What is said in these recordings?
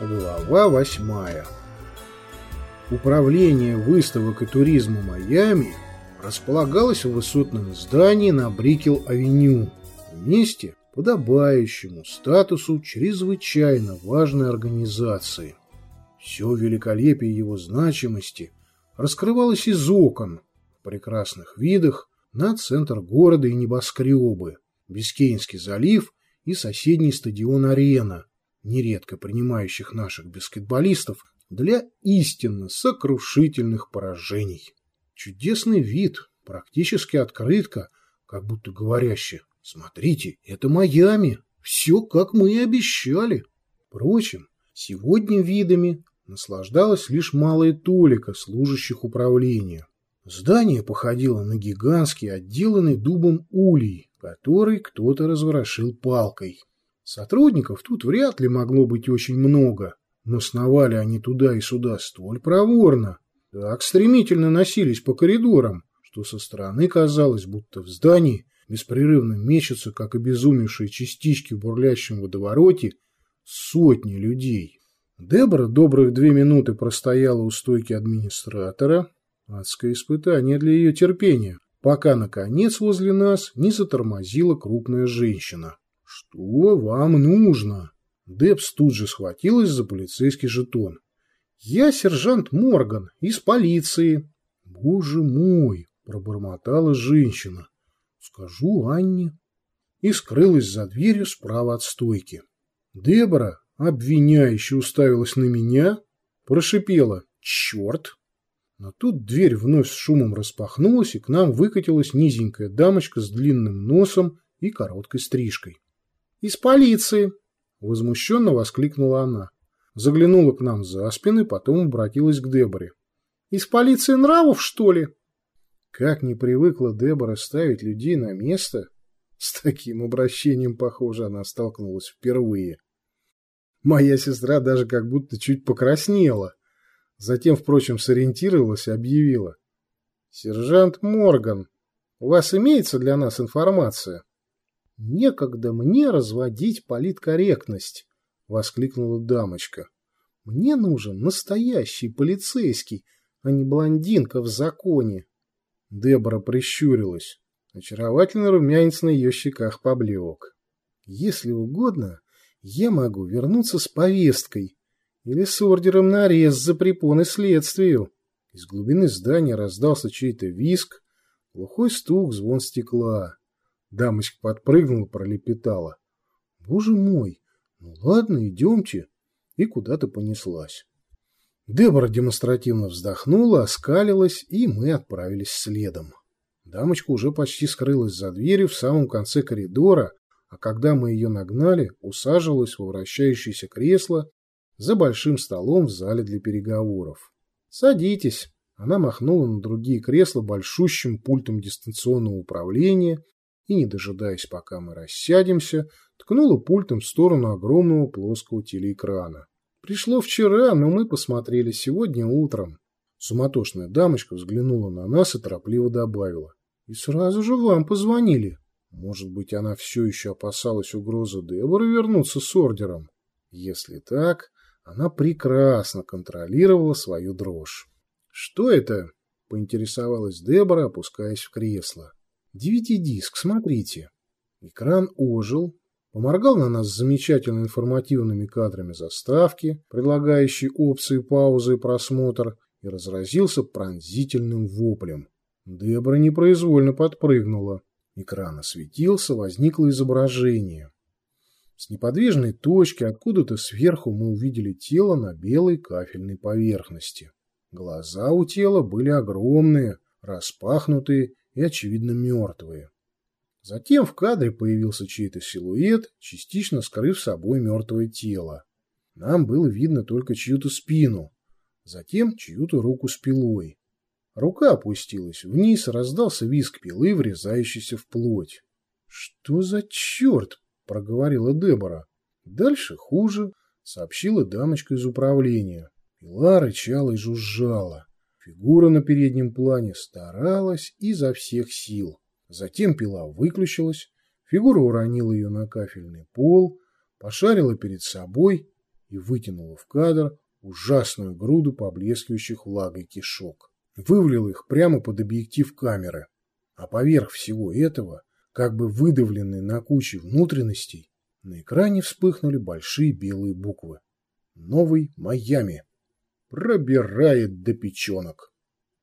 Глава восьмая. Управление выставок и туризма Майами располагалось в высотном здании на Брикел-авеню, месте, подобающему статусу чрезвычайно важной организации. Все великолепие его значимости раскрывалось из окон в прекрасных видах на центр города и небоскребы, Бискейнский залив и соседний стадион «Арена», нередко принимающих наших баскетболистов для истинно сокрушительных поражений. Чудесный вид, практически открытка, как будто говорящая «Смотрите, это Майами, все, как мы и обещали». Впрочем, сегодня видами наслаждалась лишь малая толика служащих управления. Здание походило на гигантский, отделанный дубом улей, который кто-то разворошил палкой. Сотрудников тут вряд ли могло быть очень много, но сновали они туда и сюда столь проворно, так стремительно носились по коридорам, что со стороны казалось, будто в здании беспрерывно мечутся, как обезумевшие частички в бурлящем водовороте, сотни людей. Дебора добрых две минуты простояла у стойки администратора, адское испытание для ее терпения, пока, наконец, возле нас не затормозила крупная женщина. «Что вам нужно?» Депс тут же схватилась за полицейский жетон. «Я сержант Морган из полиции». «Боже мой!» – пробормотала женщина. «Скажу Анне». И скрылась за дверью справа от стойки. Дебора, обвиняюще уставилась на меня, прошипела «Черт!». Но тут дверь вновь с шумом распахнулась, и к нам выкатилась низенькая дамочка с длинным носом и короткой стрижкой. «Из полиции!» — возмущенно воскликнула она. Заглянула к нам за спины, потом обратилась к Деборе. «Из полиции нравов, что ли?» Как не привыкла Дебора ставить людей на место, с таким обращением, похоже, она столкнулась впервые. Моя сестра даже как будто чуть покраснела. Затем, впрочем, сориентировалась и объявила. «Сержант Морган, у вас имеется для нас информация?» «Некогда мне разводить политкорректность!» — воскликнула дамочка. «Мне нужен настоящий полицейский, а не блондинка в законе!» Дебора прищурилась. Очаровательный румянец на ее щеках поблек. «Если угодно, я могу вернуться с повесткой или с ордером на арест за препоны следствию». Из глубины здания раздался чей-то виск, глухой стук, звон стекла. Дамочка подпрыгнула, пролепетала. Боже мой, ну ладно, идемте. И куда-то понеслась. Дебора демонстративно вздохнула, оскалилась, и мы отправились следом. Дамочка уже почти скрылась за дверью в самом конце коридора, а когда мы ее нагнали, усаживалась во вращающееся кресло за большим столом в зале для переговоров. «Садитесь!» Она махнула на другие кресла большущим пультом дистанционного управления и, не дожидаясь, пока мы рассядемся, ткнула пультом в сторону огромного плоского телеэкрана. Пришло вчера, но мы посмотрели сегодня утром. Суматошная дамочка взглянула на нас и торопливо добавила. И сразу же вам позвонили. Может быть, она все еще опасалась угрозы Дебора вернуться с ордером? Если так, она прекрасно контролировала свою дрожь. «Что это?» — поинтересовалась Дебора, опускаясь в кресло. DVD-диск, смотрите. Экран ожил, поморгал на нас замечательно информативными кадрами заставки, предлагающей опции паузы и просмотр, и разразился пронзительным воплем. Дебра непроизвольно подпрыгнула. Экран осветился, возникло изображение. С неподвижной точки откуда-то сверху мы увидели тело на белой кафельной поверхности. Глаза у тела были огромные, распахнутые и, очевидно, мертвые. Затем в кадре появился чей-то силуэт, частично скрыв собой мертвое тело. Нам было видно только чью-то спину. Затем чью-то руку с пилой. Рука опустилась вниз, раздался визг пилы, врезающийся в плоть. «Что за черт?» — проговорила Дебора. «Дальше хуже», — сообщила дамочка из управления. Пила рычала и жужжала. Фигура на переднем плане старалась изо всех сил. Затем пила выключилась, фигура уронила ее на кафельный пол, пошарила перед собой и вытянула в кадр ужасную груду поблескивающих влагой кишок. Вывалила их прямо под объектив камеры. А поверх всего этого, как бы выдавленные на куче внутренностей, на экране вспыхнули большие белые буквы. Новый Майами. Пробирает до печенок.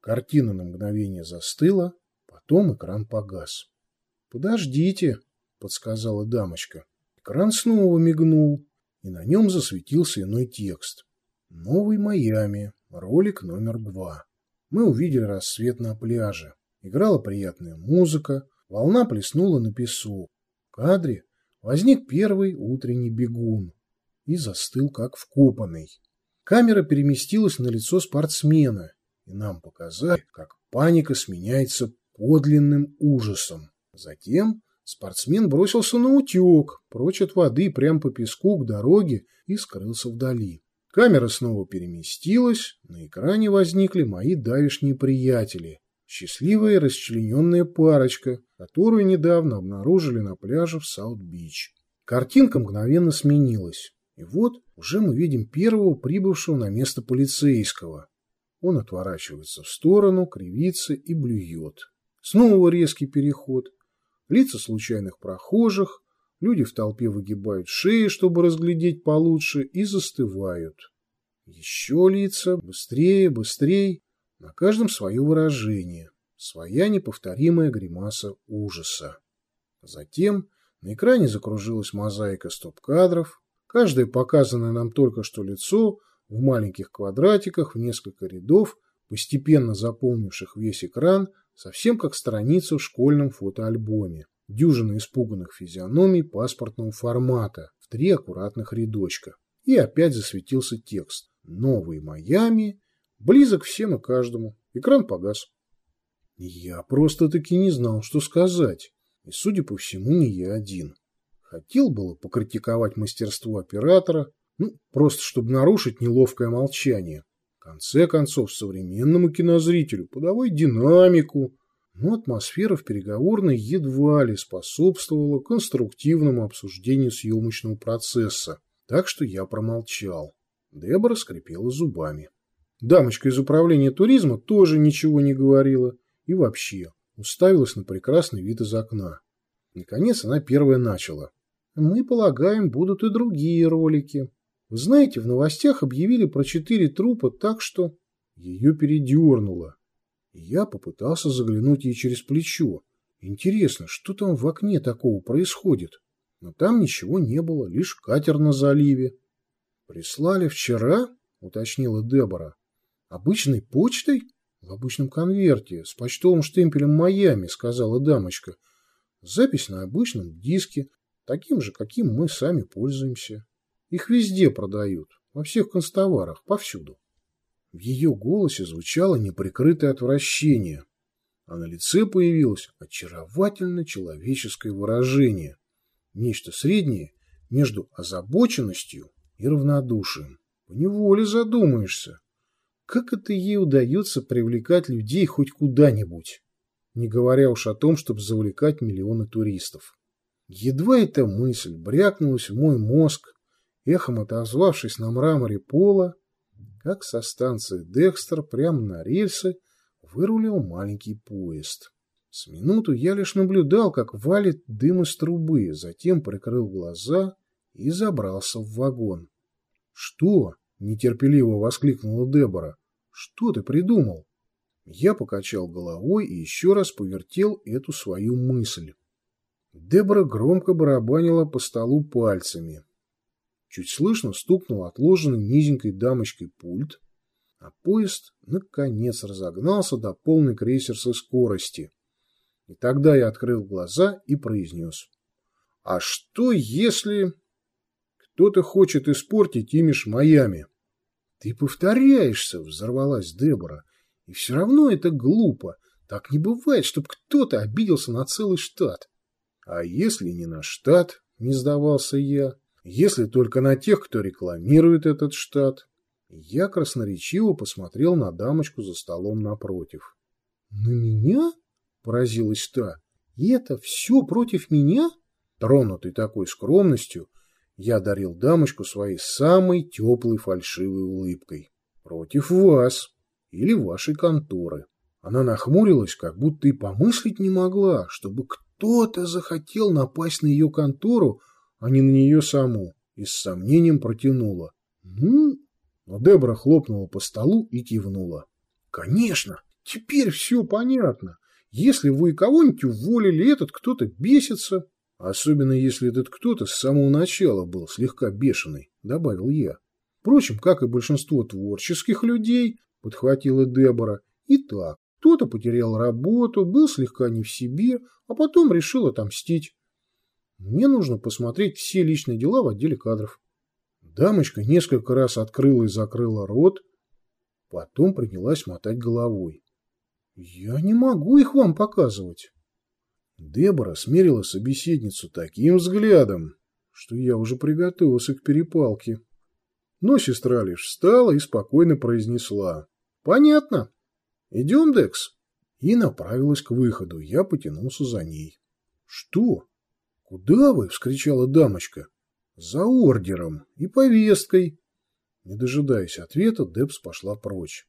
Картина на мгновение застыла, потом экран погас. «Подождите», — подсказала дамочка. Экран снова мигнул, и на нем засветился иной текст. Новый Майами. Ролик номер два. Мы увидели рассвет на пляже. Играла приятная музыка, волна плеснула на песок. В кадре возник первый утренний бегун и застыл, как вкопанный. Камера переместилась на лицо спортсмена, и нам показали, как паника сменяется подлинным ужасом. Затем спортсмен бросился на утек, прочь от воды, прямо по песку к дороге и скрылся вдали. Камера снова переместилась, на экране возникли мои давишние приятели. Счастливая расчлененная парочка, которую недавно обнаружили на пляже в Саут-Бич. Картинка мгновенно сменилась. И вот уже мы видим первого прибывшего на место полицейского. Он отворачивается в сторону, кривится и блюет. Снова резкий переход. Лица случайных прохожих, Люди в толпе выгибают шеи, чтобы разглядеть получше, и застывают. Еще лица, быстрее, быстрее. На каждом свое выражение, своя неповторимая гримаса ужаса. Затем на экране закружилась мозаика стоп-кадров, каждое показанное нам только что лицо в маленьких квадратиках в несколько рядов, постепенно заполнивших весь экран, совсем как страница в школьном фотоальбоме дюжина испуганных физиономий паспортного формата в три аккуратных рядочка. И опять засветился текст. «Новый Майами. Близок всем и каждому». Экран погас. Я просто-таки не знал, что сказать. И, судя по всему, не я один. Хотел было покритиковать мастерство оператора, ну, просто чтобы нарушить неловкое молчание. В конце концов, современному кинозрителю подавай динамику, но атмосфера в переговорной едва ли способствовала конструктивному обсуждению съемочного процесса, так что я промолчал. Дебора скрипела зубами. Дамочка из управления туризма тоже ничего не говорила и вообще уставилась на прекрасный вид из окна. Наконец она первая начала. «Мы полагаем, будут и другие ролики. Вы знаете, в новостях объявили про четыре трупа, так что...» Ее передернуло я попытался заглянуть ей через плечо. Интересно, что там в окне такого происходит? Но там ничего не было, лишь катер на заливе. «Прислали вчера?» — уточнила Дебора. «Обычной почтой?» «В обычном конверте, с почтовым штемпелем Майами», — сказала дамочка. «Запись на обычном диске, таким же, каким мы сами пользуемся. Их везде продают, во всех констоварах, повсюду». В ее голосе звучало неприкрытое отвращение, а на лице появилось очаровательно человеческое выражение, нечто среднее между озабоченностью и равнодушием. Поневоле задумаешься, как это ей удается привлекать людей хоть куда-нибудь, не говоря уж о том, чтобы завлекать миллионы туристов. Едва эта мысль брякнулась в мой мозг, эхом отозвавшись на мраморе пола, как со станции Декстер прямо на рельсы вырулил маленький поезд. С минуту я лишь наблюдал, как валит дым из трубы, затем прикрыл глаза и забрался в вагон. «Что?» — нетерпеливо воскликнула Дебора. «Что ты придумал?» Я покачал головой и еще раз повертел эту свою мысль. Дебора громко барабанила по столу пальцами. Чуть слышно стукнул отложенный низенькой дамочкой пульт, а поезд наконец разогнался до полной крейсерской скорости. И тогда я открыл глаза и произнес. А что если кто-то хочет испортить имидж Майами? Ты повторяешься, взорвалась Дебора. И все равно это глупо. Так не бывает, чтобы кто-то обиделся на целый штат. А если не на штат, не сдавался я, если только на тех, кто рекламирует этот штат. Я красноречиво посмотрел на дамочку за столом напротив. «На меня?» — поразилась та. «И это все против меня?» Тронутый такой скромностью, я дарил дамочку своей самой теплой фальшивой улыбкой. «Против вас или вашей конторы». Она нахмурилась, как будто и помыслить не могла, чтобы кто-то захотел напасть на ее контору, а не на нее саму, и с сомнением протянула. «Ну?» Но Дебра хлопнула по столу и кивнула. «Конечно! Теперь все понятно. Если вы кого-нибудь уволили, этот кто-то бесится. Особенно если этот кто-то с самого начала был слегка бешеный», — добавил я. Впрочем, как и большинство творческих людей, подхватила Дебора, и так, кто-то потерял работу, был слегка не в себе, а потом решил отомстить. Мне нужно посмотреть все личные дела в отделе кадров. Дамочка несколько раз открыла и закрыла рот, потом принялась мотать головой. «Я не могу их вам показывать». Дебора смерила собеседницу таким взглядом, что я уже приготовился к перепалке. Но сестра лишь встала и спокойно произнесла. «Понятно. Идем, Декс?» И направилась к выходу. Я потянулся за ней. «Что?» «Куда вы?» — вскричала дамочка. «За ордером и повесткой». Не дожидаясь ответа, Депс пошла прочь.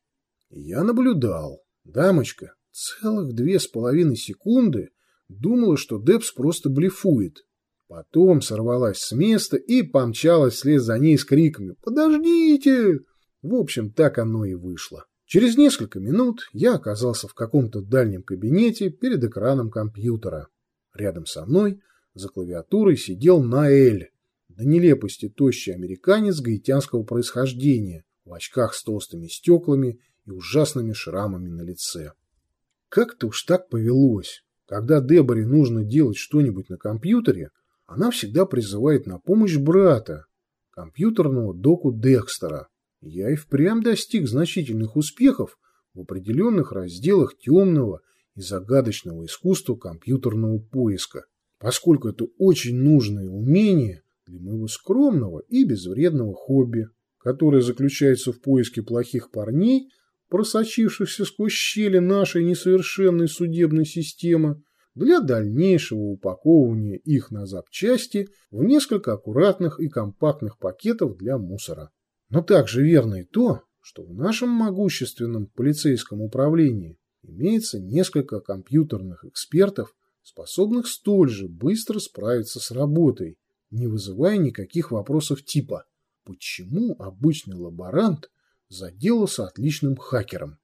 Я наблюдал. Дамочка целых две с половиной секунды думала, что Депс просто блефует. Потом сорвалась с места и помчалась вслед за ней с криками «Подождите!». В общем, так оно и вышло. Через несколько минут я оказался в каком-то дальнем кабинете перед экраном компьютера. Рядом со мной за клавиатурой сидел Наэль, до нелепости тощий американец гаитянского происхождения, в очках с толстыми стеклами и ужасными шрамами на лице. Как-то уж так повелось. Когда Деборе нужно делать что-нибудь на компьютере, она всегда призывает на помощь брата, компьютерного доку Декстера. Я и впрямь достиг значительных успехов в определенных разделах темного и загадочного искусства компьютерного поиска поскольку это очень нужное умение для моего скромного и безвредного хобби, которое заключается в поиске плохих парней, просочившихся сквозь щели нашей несовершенной судебной системы, для дальнейшего упаковывания их на запчасти в несколько аккуратных и компактных пакетов для мусора. Но также верно и то, что в нашем могущественном полицейском управлении имеется несколько компьютерных экспертов, способных столь же быстро справиться с работой, не вызывая никаких вопросов типа «Почему обычный лаборант заделался отличным хакером?»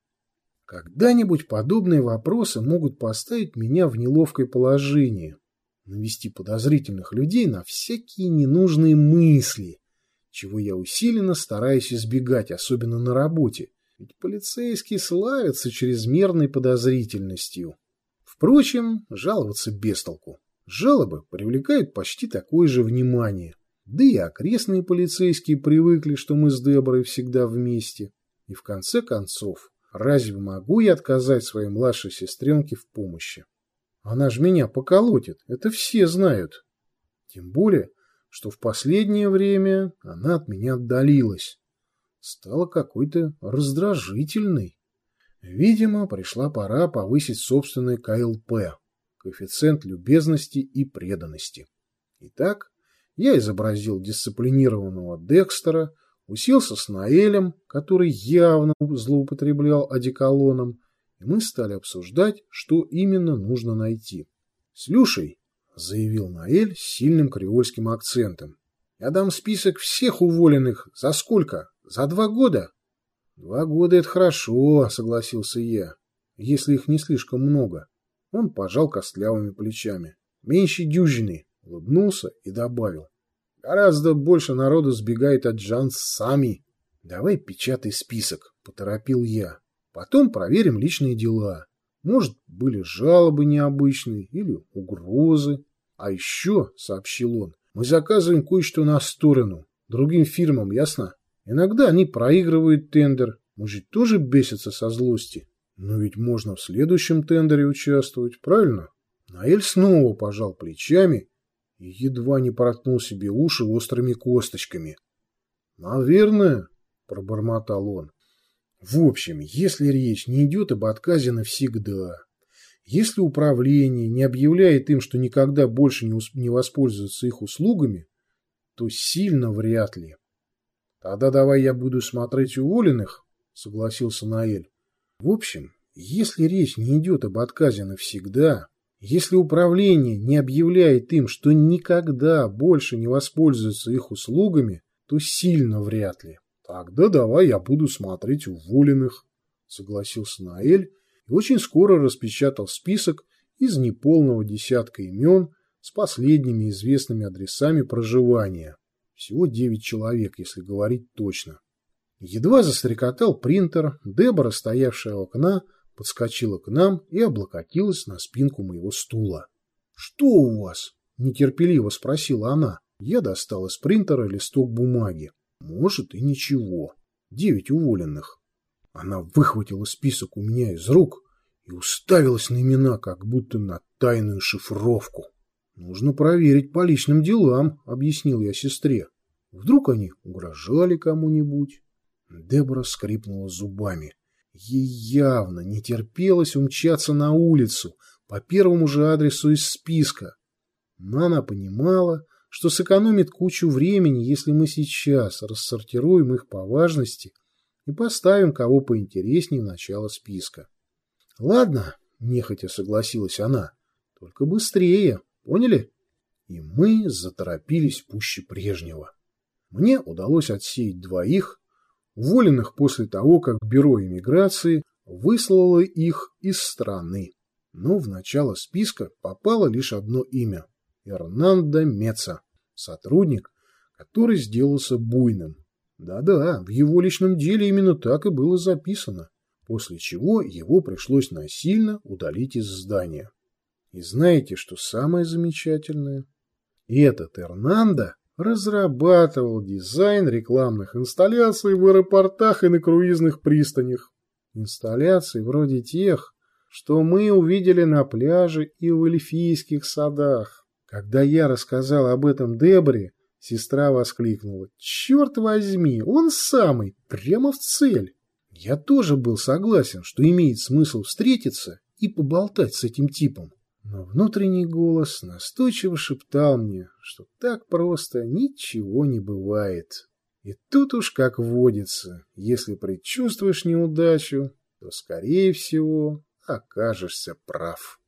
Когда-нибудь подобные вопросы могут поставить меня в неловкое положение, навести подозрительных людей на всякие ненужные мысли, чего я усиленно стараюсь избегать, особенно на работе, ведь полицейские славятся чрезмерной подозрительностью. Впрочем, жаловаться без. Жалобы привлекают почти такое же внимание. Да и окрестные полицейские привыкли, что мы с Деборой всегда вместе. И в конце концов, разве могу я отказать своей младшей сестренке в помощи? Она же меня поколотит, это все знают. Тем более, что в последнее время она от меня отдалилась. Стала какой-то раздражительной. Видимо, пришла пора повысить собственный КЛП, коэффициент любезности и преданности. Итак, я изобразил дисциплинированного Декстера, уселся с Наэлем, который явно злоупотреблял одеколоном, и мы стали обсуждать, что именно нужно найти. «Слушай», — заявил Наэль с сильным креольским акцентом, — «я дам список всех уволенных. За сколько? За два года?» «Два года — это хорошо», — согласился я, — «если их не слишком много». Он пожал костлявыми плечами. «Меньше дюжины», — улыбнулся и добавил. «Гораздо больше народу сбегает от Джанс сами». «Давай печатай список», — поторопил я. «Потом проверим личные дела. Может, были жалобы необычные или угрозы. А еще, — сообщил он, — мы заказываем кое-что на сторону. Другим фирмам, ясно?» Иногда они проигрывают тендер, может, тоже бесятся со злости. Но ведь можно в следующем тендере участвовать, правильно? Наэль снова пожал плечами и едва не проткнул себе уши острыми косточками. «Наверное», — пробормотал он. «В общем, если речь не идет об отказе навсегда, если управление не объявляет им, что никогда больше не, не воспользуются их услугами, то сильно вряд ли. Тогда давай я буду смотреть уволенных, согласился Наэль. В общем, если речь не идет об отказе навсегда, если управление не объявляет им, что никогда больше не воспользуются их услугами, то сильно вряд ли. Тогда давай я буду смотреть уволенных, согласился Наэль и очень скоро распечатал список из неполного десятка имен с последними известными адресами проживания. Всего девять человек, если говорить точно. Едва застрекотал принтер, Дебора, стоявшая у окна, подскочила к нам и облокотилась на спинку моего стула. «Что у вас?» – нетерпеливо спросила она. Я достал из принтера листок бумаги. Может, и ничего. Девять уволенных. Она выхватила список у меня из рук и уставилась на имена, как будто на тайную шифровку. «Нужно проверить по личным делам», — объяснил я сестре. «Вдруг они угрожали кому-нибудь?» Дебора скрипнула зубами. Ей явно не терпелось умчаться на улицу по первому же адресу из списка. Но она понимала, что сэкономит кучу времени, если мы сейчас рассортируем их по важности и поставим кого поинтереснее в начало списка. «Ладно», — нехотя согласилась она, — «только быстрее, поняли?» И мы заторопились пуще прежнего. Мне удалось отсеять двоих, уволенных после того, как Бюро иммиграции выслало их из страны. Но в начало списка попало лишь одно имя – Эрнандо Меца, сотрудник, который сделался буйным. Да-да, в его личном деле именно так и было записано, после чего его пришлось насильно удалить из здания. И знаете, что самое замечательное? Этот Эрнандо разрабатывал дизайн рекламных инсталляций в аэропортах и на круизных пристанях. Инсталляций вроде тех, что мы увидели на пляже и в эльфийских садах. Когда я рассказал об этом Дебре, сестра воскликнула. «Черт возьми, он самый, прямо в цель!» Я тоже был согласен, что имеет смысл встретиться и поболтать с этим типом. Но внутренний голос настойчиво шептал мне, что так просто ничего не бывает. И тут уж как водится, если предчувствуешь неудачу, то, скорее всего, окажешься прав.